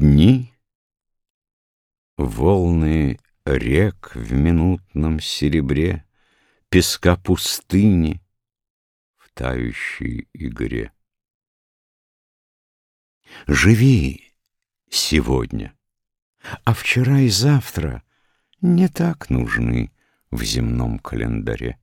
Дни, волны рек в минутном серебре, Песка пустыни в тающей игре. Живи сегодня, а вчера и завтра Не так нужны в земном календаре.